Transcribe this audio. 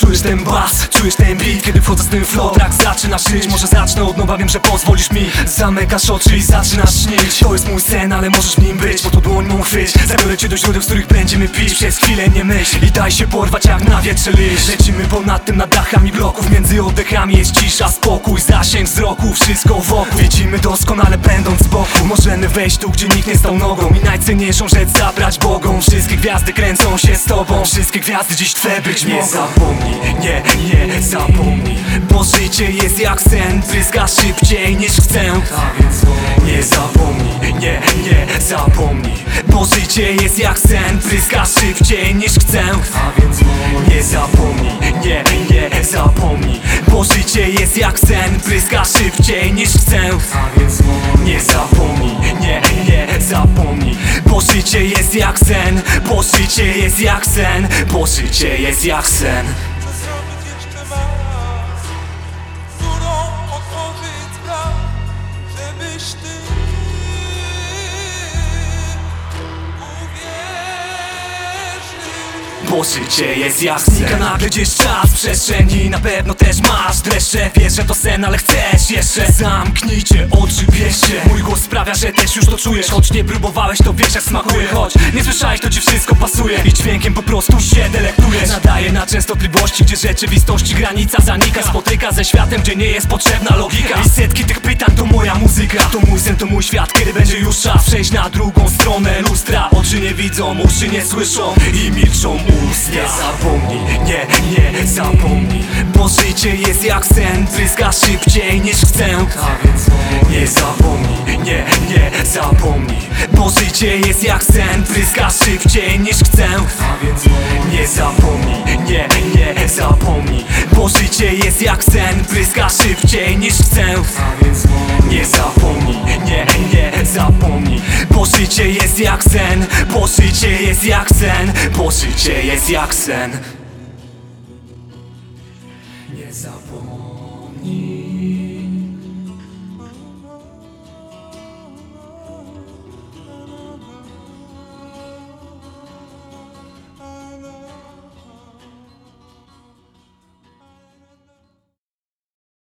Czujesz ten bas, czujesz ten beat Kiedy wchodzę z tym flow, tak zaczynasz żyć Może zacznę od nowa, wiem, że pozwolisz mi. Zamykasz oczy i zaczynasz śnić. To jest mój sen, ale możesz w nim być Bo to dłoń mą chwyć, zabiorę cię do źródeł Z których będziemy pić, przez chwilę nie myśl I daj się porwać jak na wietrze liść Lecimy ponad tym, nad dachami bloków. Między oddechami jest cisza, spokój Zasięg wzroku, wszystko wokół. Widzimy doskonale, będąc z boku. Możemy wejść tu, gdzie nikt nie stał nogą I najcenniejszą rzecz zabrać Bogom Wszystkie gwiazdy kręcą się z tobą. Wszystkie gwiazdy dziś chcę być Nie zapomnij, nie, nie zapomnij. Bo życie jest jak sen Tryska szybciej niż chcę. A więc nie zapomnij, nie, nie zapomnij. Bo życie jest jak sen Tryska szybciej niż chcę. A więc nie zapomnij, nie, nie zapomnij. Bo życie jest jak sen Tryska szybciej niż chcę. A więc nie zapomnij, życie jest jak sen Bo życie jest jak sen Bo życie jest jak sen Bo życie jest jak Znika nagle gdzieś czas, przestrzeni. Na pewno też masz dreszcze. Wiesz, że to sen, ale chcesz jeszcze. Zamknijcie oczy, bierzcie. Mój głos sprawia, że też już to czujesz. Choć nie próbowałeś, to wiesz jak smakuje. Choć nie słyszałeś, to ci wszystko pasuje. I dźwiękiem po prostu się delektujesz Nadaje na częstotliwości, gdzie rzeczywistości granica zanika. Spotyka ze światem, gdzie nie jest potrzebna logika. I setki tych pytań to moja muzyka. To mój sen, to mój świat, kiedy będzie już czas Przejść na drugą stronę lustra? Oczy nie widzą, uszy nie słyszą I milczą usta Nie zapomnij, nie, nie zapomnij Bo życie jest jak sen. Tryska szybciej niż chcę. A więc nie zapomnij, życie jest jak sen Tryska szybciej niż chcę. Nie zapomnij, nie, nie zapomnij Bo życie jest jak sen Tryska szybciej niż chcę. Nie zapomnij, nie, nie zapomnij Bo życie jest jak sen Bo życie jest jak sen Bo życie jest jak sen. Nie zapomnij